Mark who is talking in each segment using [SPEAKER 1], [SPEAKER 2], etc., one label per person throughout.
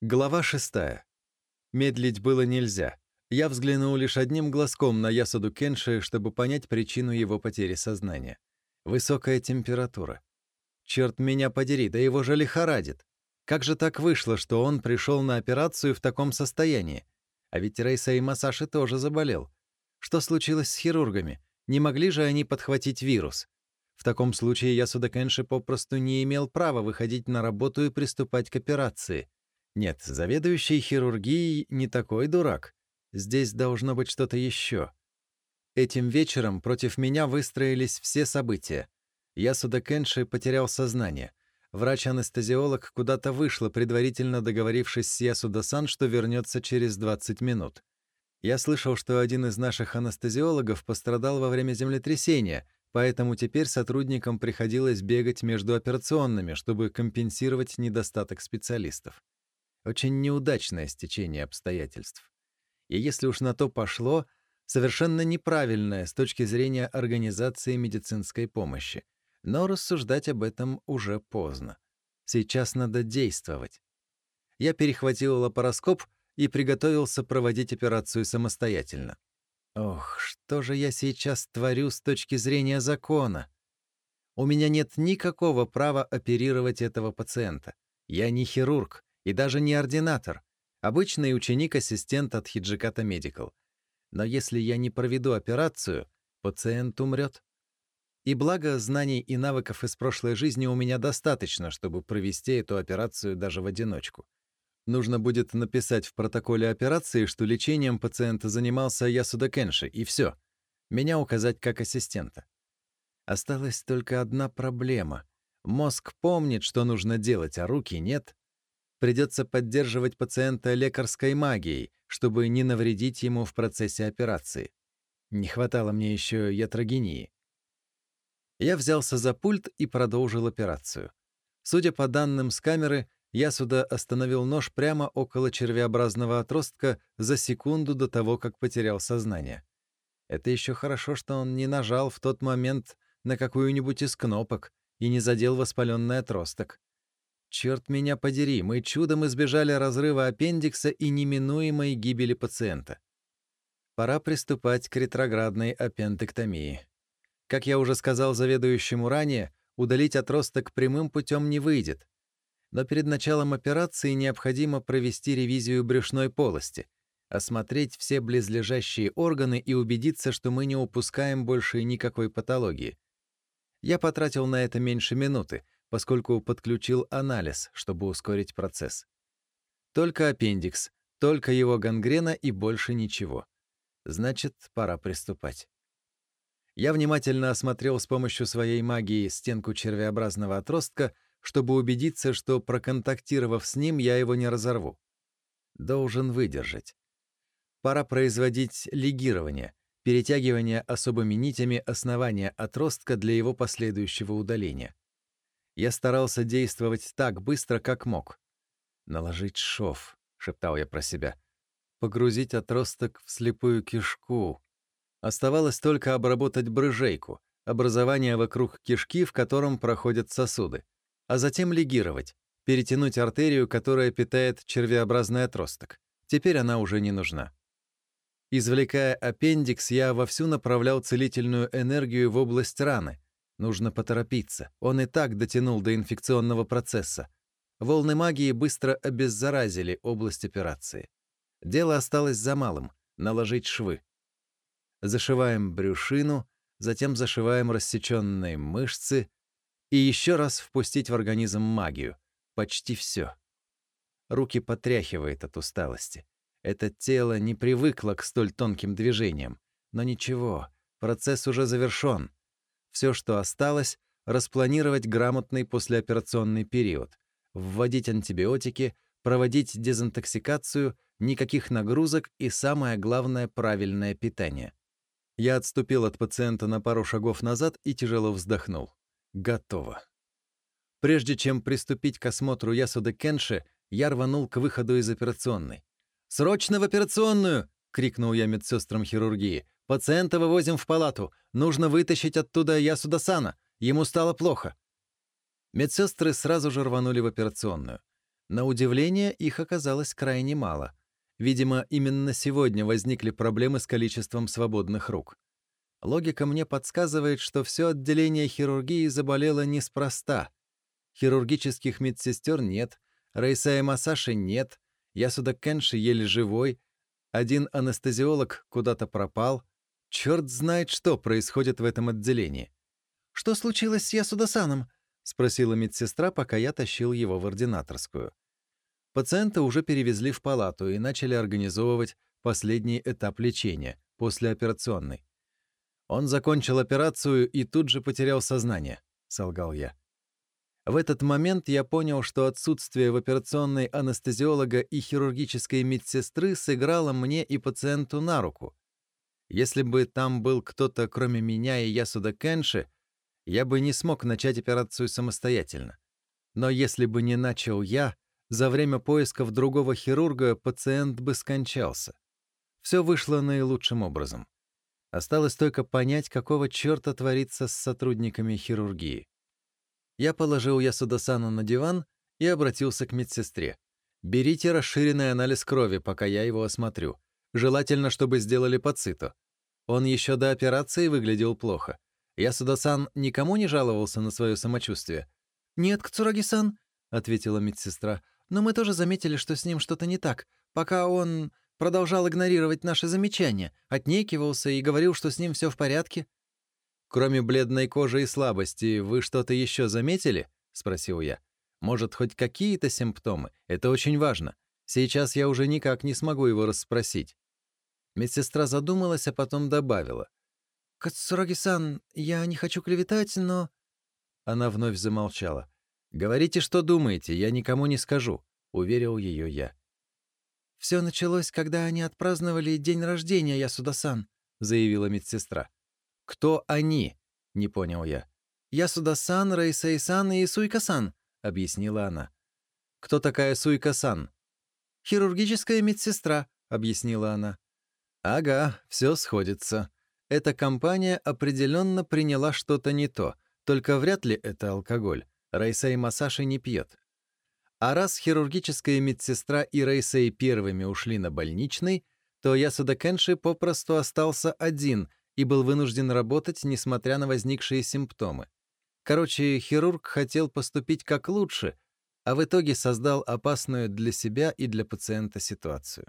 [SPEAKER 1] Глава шестая. Медлить было нельзя. Я взглянул лишь одним глазком на Ясуду Кенши, чтобы понять причину его потери сознания. Высокая температура. Черт меня подери, да его же лихорадит. Как же так вышло, что он пришел на операцию в таком состоянии? А ведь Рейса и Масаши тоже заболел. Что случилось с хирургами? Не могли же они подхватить вирус? В таком случае Ясуда Кенши попросту не имел права выходить на работу и приступать к операции. Нет, заведующий хирургией не такой дурак. Здесь должно быть что-то еще. Этим вечером против меня выстроились все события. Ясуда Кенши потерял сознание. Врач-анестезиолог куда-то вышла, предварительно договорившись с Ясуда-сан, что вернется через 20 минут. Я слышал, что один из наших анестезиологов пострадал во время землетрясения — Поэтому теперь сотрудникам приходилось бегать между операционными, чтобы компенсировать недостаток специалистов. Очень неудачное стечение обстоятельств. И если уж на то пошло, совершенно неправильное с точки зрения организации медицинской помощи. Но рассуждать об этом уже поздно. Сейчас надо действовать. Я перехватил лапароскоп и приготовился проводить операцию самостоятельно. Ох, что же я сейчас творю с точки зрения закона? У меня нет никакого права оперировать этого пациента. Я не хирург и даже не ординатор, обычный ученик-ассистент от Хиджиката Медикал. Но если я не проведу операцию, пациент умрет. И благо знаний и навыков из прошлой жизни у меня достаточно, чтобы провести эту операцию даже в одиночку. Нужно будет написать в протоколе операции, что лечением пациента занимался Ясуда Кенши, и все. Меня указать как ассистента. Осталась только одна проблема. Мозг помнит, что нужно делать, а руки нет. Придется поддерживать пациента лекарской магией, чтобы не навредить ему в процессе операции. Не хватало мне еще ятрогении. Я взялся за пульт и продолжил операцию. Судя по данным с камеры, я сюда остановил нож прямо около червеобразного отростка за секунду до того, как потерял сознание. Это еще хорошо, что он не нажал в тот момент на какую-нибудь из кнопок и не задел воспаленный отросток. Черт меня подери, мы чудом избежали разрыва аппендикса и неминуемой гибели пациента. Пора приступать к ретроградной аппендэктомии. Как я уже сказал заведующему ранее, удалить отросток прямым путем не выйдет, но перед началом операции необходимо провести ревизию брюшной полости, осмотреть все близлежащие органы и убедиться, что мы не упускаем больше никакой патологии. Я потратил на это меньше минуты, поскольку подключил анализ, чтобы ускорить процесс. Только аппендикс, только его гангрена и больше ничего. Значит, пора приступать. Я внимательно осмотрел с помощью своей магии стенку червеобразного отростка — чтобы убедиться, что, проконтактировав с ним, я его не разорву. Должен выдержать. Пора производить лигирование, перетягивание особыми нитями основания отростка для его последующего удаления. Я старался действовать так быстро, как мог. «Наложить шов», — шептал я про себя. «Погрузить отросток в слепую кишку». Оставалось только обработать брыжейку, образование вокруг кишки, в котором проходят сосуды а затем лигировать, перетянуть артерию, которая питает червеобразный отросток. Теперь она уже не нужна. Извлекая аппендикс, я вовсю направлял целительную энергию в область раны. Нужно поторопиться. Он и так дотянул до инфекционного процесса. Волны магии быстро обеззаразили область операции. Дело осталось за малым — наложить швы. Зашиваем брюшину, затем зашиваем рассеченные мышцы, и еще раз впустить в организм магию. Почти все. Руки потряхивает от усталости. Это тело не привыкло к столь тонким движениям. Но ничего, процесс уже завершен. Все, что осталось, распланировать грамотный послеоперационный период, вводить антибиотики, проводить дезинтоксикацию, никаких нагрузок и, самое главное, правильное питание. Я отступил от пациента на пару шагов назад и тяжело вздохнул. Готово. Прежде чем приступить к осмотру Ясуда Кенши, я рванул к выходу из операционной. «Срочно в операционную!» — крикнул я медсестрам хирургии. «Пациента вывозим в палату. Нужно вытащить оттуда Ясуда-сана. Ему стало плохо». Медсестры сразу же рванули в операционную. На удивление, их оказалось крайне мало. Видимо, именно сегодня возникли проблемы с количеством свободных рук. Логика мне подсказывает, что все отделение хирургии заболело неспроста. Хирургических медсестер нет, Рейсая Масаши нет, Ясуда Кенши еле живой, один анестезиолог куда-то пропал. Черт знает, что происходит в этом отделении.
[SPEAKER 2] «Что случилось с Ясудасаном?»
[SPEAKER 1] — спросила медсестра, пока я тащил его в ординаторскую. Пациента уже перевезли в палату и начали организовывать последний этап лечения, послеоперационный. «Он закончил операцию и тут же потерял сознание», — солгал я. В этот момент я понял, что отсутствие в операционной анестезиолога и хирургической медсестры сыграло мне и пациенту на руку. Если бы там был кто-то, кроме меня и Ясуда Кенши, я бы не смог начать операцию самостоятельно. Но если бы не начал я, за время поисков другого хирурга пациент бы скончался. Все вышло наилучшим образом. Осталось только понять, какого черта творится с сотрудниками хирургии. Я положил Ясудасана на диван и обратился к медсестре. «Берите расширенный анализ крови, пока я его осмотрю. Желательно, чтобы сделали по циту. Он еще до операции выглядел плохо. Ясудасан никому не жаловался на свое самочувствие?»
[SPEAKER 2] «Нет, Кцураги-сан», — ответила медсестра. «Но мы тоже заметили, что с ним что-то не так. Пока он продолжал игнорировать наши замечания, отнекивался и говорил, что с ним все в порядке».
[SPEAKER 1] «Кроме бледной кожи и слабости, вы что-то еще заметили?» — спросил я. «Может, хоть какие-то симптомы? Это очень важно. Сейчас я уже никак не смогу его расспросить». Медсестра задумалась, а потом добавила.
[SPEAKER 2] «Кацураги-сан, я не хочу клеветать, но...»
[SPEAKER 1] Она вновь замолчала. «Говорите, что думаете, я никому не скажу», — уверил ее я.
[SPEAKER 2] «Все началось, когда они отпраздновали день рождения Ясуда-сан», — заявила медсестра.
[SPEAKER 1] «Кто они?» — не понял я.
[SPEAKER 2] «Ясуда-сан, Рейсей-сан и Суйка-сан», — объяснила она.
[SPEAKER 1] «Кто такая Суйка-сан?»
[SPEAKER 2] «Хирургическая медсестра», — объяснила она.
[SPEAKER 1] «Ага, все сходится. Эта компания определенно приняла что-то не то, только вряд ли это алкоголь. Рейсей Масаши не пьет. А раз хирургическая медсестра и Рейсей первыми ушли на больничный, то Ясуда Кенши попросту остался один и был вынужден работать, несмотря на возникшие симптомы. Короче, хирург хотел поступить как лучше, а в итоге создал опасную для себя и для пациента ситуацию.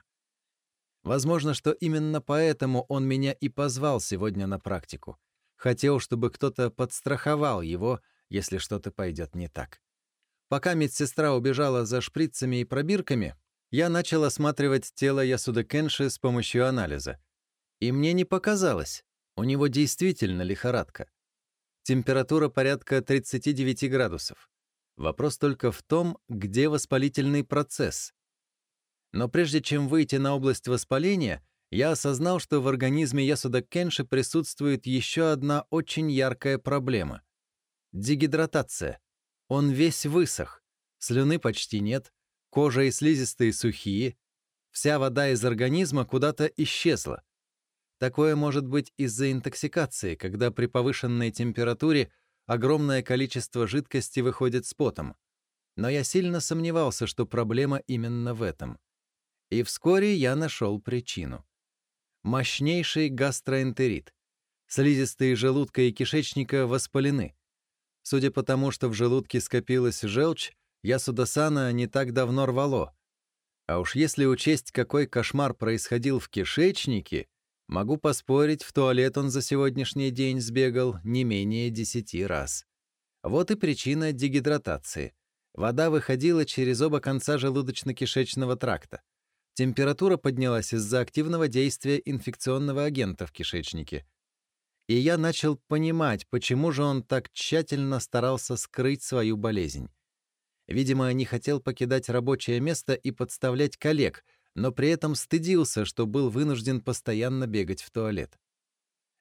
[SPEAKER 1] Возможно, что именно поэтому он меня и позвал сегодня на практику. Хотел, чтобы кто-то подстраховал его, если что-то пойдет не так. Пока медсестра убежала за шприцами и пробирками, я начал осматривать тело Ясуда Кенши с помощью анализа. И мне не показалось, у него действительно лихорадка. Температура порядка 39 градусов. Вопрос только в том, где воспалительный процесс. Но прежде чем выйти на область воспаления, я осознал, что в организме Ясуда Кенши присутствует еще одна очень яркая проблема — дегидратация. Он весь высох, слюны почти нет, кожа и слизистые сухие, вся вода из организма куда-то исчезла. Такое может быть из-за интоксикации, когда при повышенной температуре огромное количество жидкости выходит с потом. Но я сильно сомневался, что проблема именно в этом. И вскоре я нашел причину. Мощнейший гастроэнтерит. Слизистые желудка и кишечника воспалены. Судя по тому, что в желудке скопилась желчь, Ясудасана не так давно рвало. А уж если учесть, какой кошмар происходил в кишечнике, Могу поспорить, в туалет он за сегодняшний день сбегал не менее десяти раз. Вот и причина дегидратации. Вода выходила через оба конца желудочно-кишечного тракта. Температура поднялась из-за активного действия инфекционного агента в кишечнике. И я начал понимать, почему же он так тщательно старался скрыть свою болезнь. Видимо, не хотел покидать рабочее место и подставлять коллег — но при этом стыдился, что был вынужден постоянно бегать в туалет.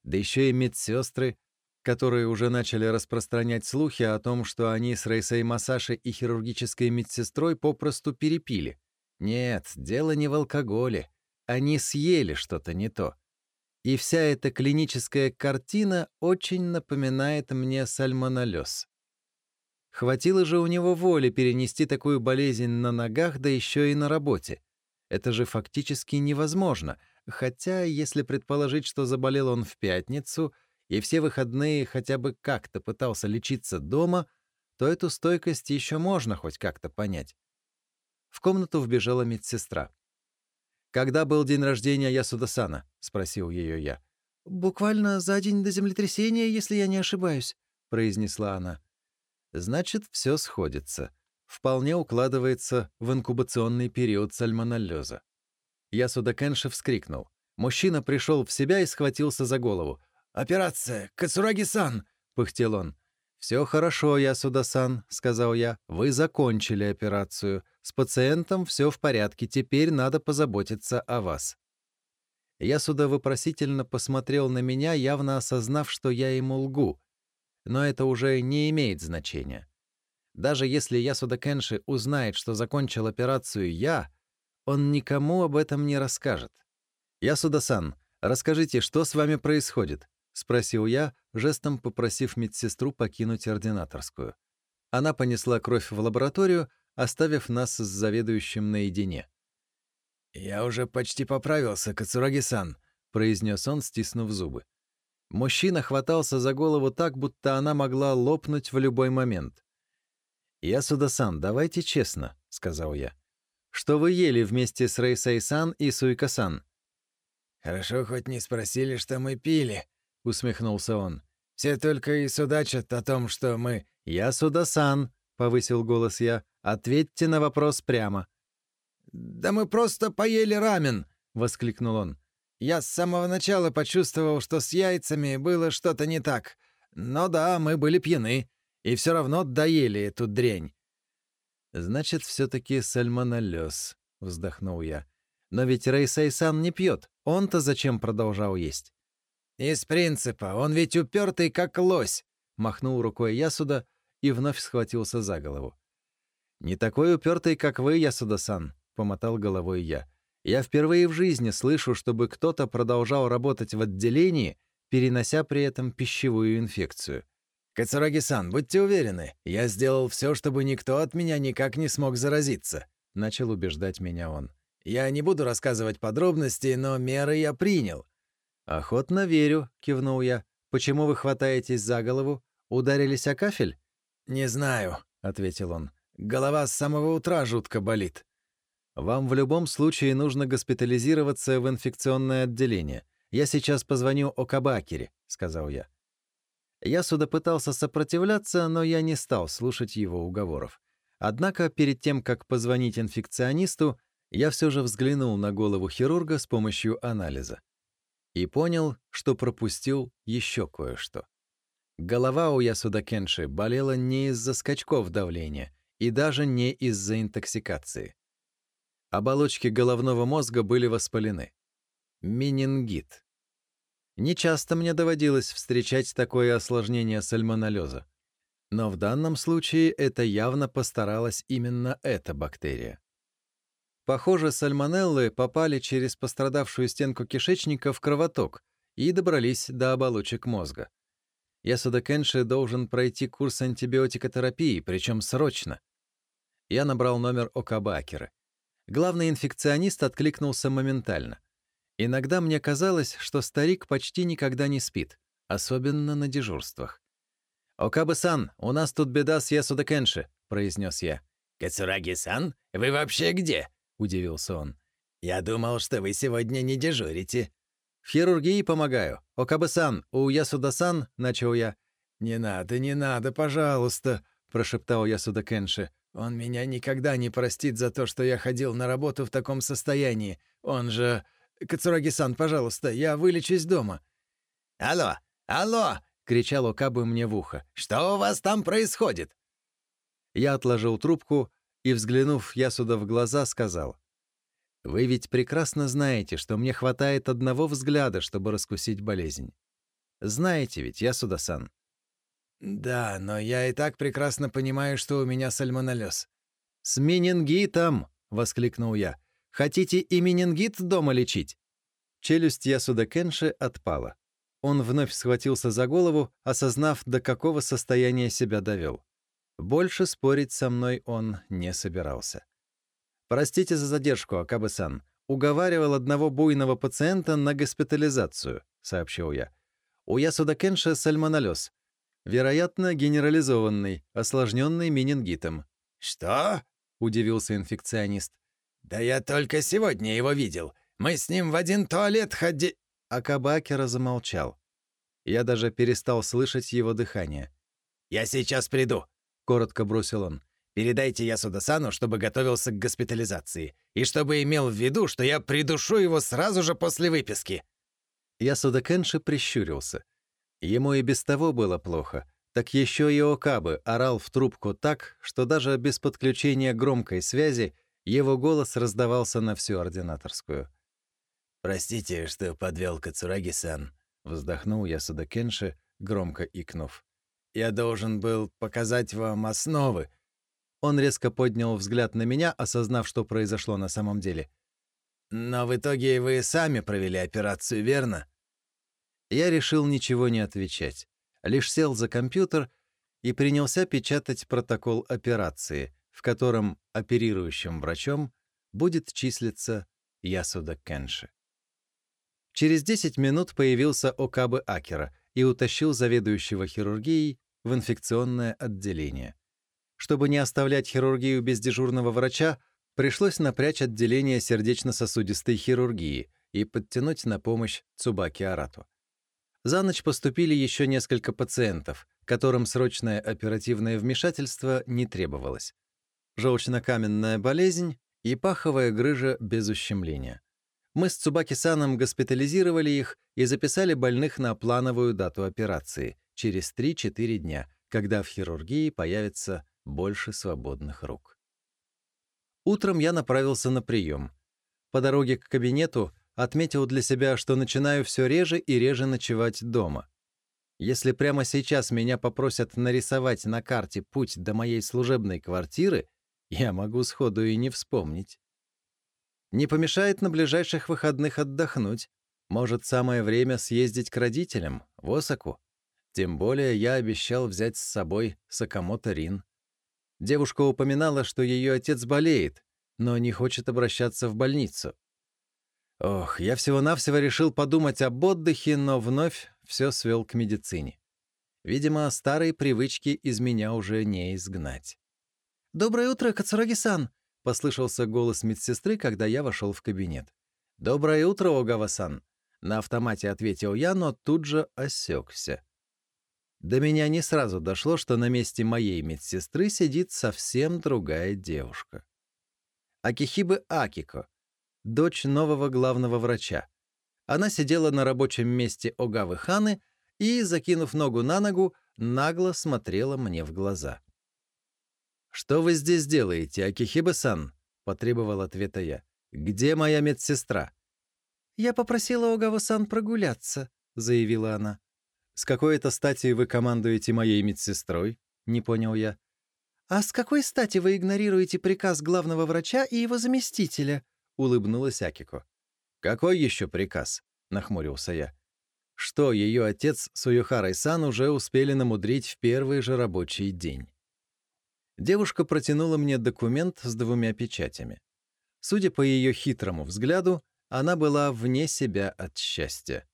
[SPEAKER 1] Да еще и медсестры, которые уже начали распространять слухи о том, что они с Рейсей Масаши и хирургической медсестрой попросту перепили. Нет, дело не в алкоголе. Они съели что-то не то. И вся эта клиническая картина очень напоминает мне сальмонеллез. Хватило же у него воли перенести такую болезнь на ногах, да еще и на работе. Это же фактически невозможно, хотя, если предположить, что заболел он в пятницу и все выходные хотя бы как-то пытался лечиться дома, то эту стойкость еще можно хоть как-то понять. В комнату вбежала медсестра. «Когда был день рождения Ясудасана?» — спросил ее я.
[SPEAKER 2] «Буквально за день до землетрясения, если я не ошибаюсь», — произнесла она.
[SPEAKER 1] «Значит, все сходится. Вполне укладывается в инкубационный период сальмонеллеза». Ясуда Кенши вскрикнул. Мужчина пришел в себя и схватился за голову.
[SPEAKER 3] «Операция! Кацураги-сан!» — пыхтел он.
[SPEAKER 1] «Все хорошо, Ясуда-сан», — сказал я. «Вы закончили операцию. С пациентом все в порядке. Теперь надо позаботиться о вас». Ясуда вопросительно посмотрел на меня, явно осознав, что я ему лгу. Но это уже не имеет значения. Даже если Ясуда Кенши узнает, что закончил операцию я, он никому об этом не расскажет. «Ясуда-сан, расскажите, что с вами происходит?» — спросил я, жестом попросив медсестру покинуть ординаторскую. Она понесла кровь в лабораторию, оставив нас с заведующим наедине.
[SPEAKER 3] «Я уже почти поправился, Кацураги-сан», — произнес он, стиснув зубы.
[SPEAKER 1] Мужчина хватался за голову так, будто она могла лопнуть в любой момент. «Ясуда-сан, давайте честно», — сказал я. «Что вы ели вместе с Рейсай-сан и Суйка-сан?»
[SPEAKER 3] «Хорошо, хоть не спросили, что мы пили», — усмехнулся он. «Все только и судачат о том, что мы...»
[SPEAKER 1] «Я Судасан», — повысил голос я. «Ответьте на вопрос прямо».
[SPEAKER 3] «Да мы просто поели рамен», — воскликнул он. «Я с самого начала почувствовал, что с яйцами было что-то не так. Но да, мы были пьяны, и все равно доели эту дрянь».
[SPEAKER 1] «Значит, все-таки сальмонеллез», — вздохнул я. «Но ведь Рэй Сайсан не пьет. Он-то зачем продолжал есть?»
[SPEAKER 3] «Из принципа, он ведь упертый как лось», — махнул рукой Ясуда и вновь схватился за голову.
[SPEAKER 1] «Не такой упертый, как вы, Ясуда-сан», — помотал головой я. «Я впервые в жизни слышу, чтобы кто-то продолжал работать в отделении, перенося при этом пищевую инфекцию».
[SPEAKER 3] «Кацураги-сан, будьте уверены, я сделал все, чтобы никто от меня никак не смог заразиться», — начал убеждать меня он. «Я не буду рассказывать подробности, но меры я принял.
[SPEAKER 1] «Охотно верю», — кивнул я. «Почему вы хватаетесь за голову? Ударились о кафель?»
[SPEAKER 3] «Не знаю», — ответил он. «Голова с самого утра жутко болит».
[SPEAKER 1] «Вам в любом случае нужно госпитализироваться в инфекционное отделение. Я сейчас позвоню о Кабакере», — сказал я. Я сюда пытался сопротивляться, но я не стал слушать его уговоров. Однако перед тем, как позвонить инфекционисту, я все же взглянул на голову хирурга с помощью анализа и понял, что пропустил еще кое-что. Голова у Ясуда Кенши болела не из-за скачков давления и даже не из-за интоксикации. Оболочки головного мозга были воспалены. Менингит. Нечасто мне доводилось встречать такое осложнение сальмонеллеза. Но в данном случае это явно постаралась именно эта бактерия. Похоже, сальмонеллы попали через пострадавшую стенку кишечника в кровоток и добрались до оболочек мозга. Ясуда Кенши должен пройти курс антибиотикотерапии, причем срочно. Я набрал номер Окабакера. Главный инфекционист откликнулся моментально. Иногда мне казалось, что старик почти никогда не спит, особенно на дежурствах. «Окабы-сан, у нас тут беда с Ясуда Кенши», — произнес я.
[SPEAKER 3] «Кацураги-сан, вы вообще где?» — удивился он. «Я думал, что вы сегодня не дежурите».
[SPEAKER 1] «В хирургии помогаю. Окабы-сан, у Ясуда-сан», — начал я.
[SPEAKER 3] «Не надо, не надо, пожалуйста», — прошептал Ясуда Кенши. «Он меня никогда не простит за то, что я ходил на работу в таком состоянии. Он же... Кацураги-сан, пожалуйста, я вылечусь дома». «Алло, алло!» — кричал Окабы мне в ухо. «Что у вас там происходит?»
[SPEAKER 1] Я отложил трубку и, взглянув Ясуда в глаза, сказал, «Вы ведь прекрасно знаете, что мне хватает одного взгляда, чтобы раскусить болезнь. Знаете ведь, Ясуда-сан?»
[SPEAKER 3] «Да, но я и так прекрасно понимаю, что у меня сальмонеллез».
[SPEAKER 1] «С менингитом!» — воскликнул я. «Хотите и менингит дома лечить?» Челюсть Ясуда Кенши отпала. Он вновь схватился за голову, осознав, до какого состояния себя довел. Больше спорить со мной он не собирался. «Простите за задержку, Акабы-сан. Уговаривал одного буйного пациента на госпитализацию», — сообщил я. «У Ясуда Кенша сальмонеллез. Вероятно, генерализованный, осложненный менингитом».
[SPEAKER 3] «Что?» — удивился инфекционист. «Да я только сегодня его видел. Мы с ним в один туалет ходи...»
[SPEAKER 1] Акабакера замолчал. Я даже перестал слышать его дыхание.
[SPEAKER 3] «Я сейчас приду», — коротко бросил он. «Передайте Ясуда-сану, чтобы готовился к госпитализации, и чтобы имел в виду, что я придушу его сразу же после выписки».
[SPEAKER 1] Ясуда Кенши прищурился. Ему и без того было плохо, так еще и Окабы орал в трубку так, что даже без подключения громкой связи его голос раздавался на всю ординаторскую.
[SPEAKER 3] «Простите, что подвел Кацураги-сан», — вздохнул Ясуда Кенши, громко икнув. «Я должен был показать вам основы».
[SPEAKER 1] Он резко поднял взгляд на меня, осознав, что произошло на самом деле.
[SPEAKER 3] «Но в итоге вы сами провели операцию, верно?»
[SPEAKER 1] Я решил ничего не отвечать. Лишь сел за компьютер и принялся печатать протокол операции, в котором оперирующим врачом будет числиться Ясуда Кенши. Через 10 минут появился Окабы Акера и утащил заведующего хирургией в инфекционное отделение. Чтобы не оставлять хирургию без дежурного врача, пришлось напрячь отделение сердечно-сосудистой хирургии и подтянуть на помощь Цубаки Арату. За ночь поступили еще несколько пациентов, которым срочное оперативное вмешательство не требовалось. Желчнокаменная болезнь и паховая грыжа без ущемления. Мы с Цубаки-саном госпитализировали их и записали больных на плановую дату операции через 3-4 дня, когда в хирургии появится больше свободных рук. Утром я направился на прием. По дороге к кабинету отметил для себя, что начинаю все реже и реже ночевать дома. Если прямо сейчас меня попросят нарисовать на карте путь до моей служебной квартиры, я могу сходу и не вспомнить. Не помешает на ближайших выходных отдохнуть. Может, самое время съездить к родителям, в Осаку. Тем более я обещал взять с собой Сакамото Рин. Девушка упоминала, что ее отец болеет, но не хочет обращаться в больницу. Ох, я всего-навсего решил подумать об отдыхе, но вновь все свел к медицине. Видимо, старые привычки из меня уже не изгнать.
[SPEAKER 2] «Доброе утро, Кацураги-сан!»
[SPEAKER 1] — послышался голос медсестры, когда я вошел в кабинет. «Доброе утро, Огава-сан!» — на автомате ответил я, но тут же осекся. До меня не сразу дошло, что на месте моей медсестры сидит совсем другая девушка. Акихибы Акико, дочь нового главного врача. Она сидела на рабочем месте Огавы Ханы и, закинув ногу на ногу, нагло смотрела мне в глаза. «Что вы здесь делаете, Акихиба-сан?» — потребовал ответа я. «Где моя медсестра?»
[SPEAKER 2] «Я попросила Огава-сан прогуляться», — заявила она.
[SPEAKER 1] «С какой это стати вы командуете моей медсестрой?» — не понял я.
[SPEAKER 2] «А с какой стати вы игнорируете приказ главного врача и его заместителя?» — улыбнулась Акико.
[SPEAKER 1] «Какой еще приказ?» — нахмурился я. Что ее отец с Уюхарой-сан уже успели намудрить в первый же рабочий день? Девушка протянула мне документ с двумя печатями. Судя по ее хитрому взгляду, она была вне себя от счастья.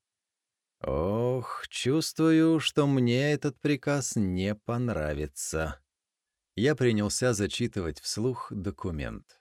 [SPEAKER 1] Ох, чувствую, что мне этот приказ не понравится. Я принялся зачитывать вслух документ.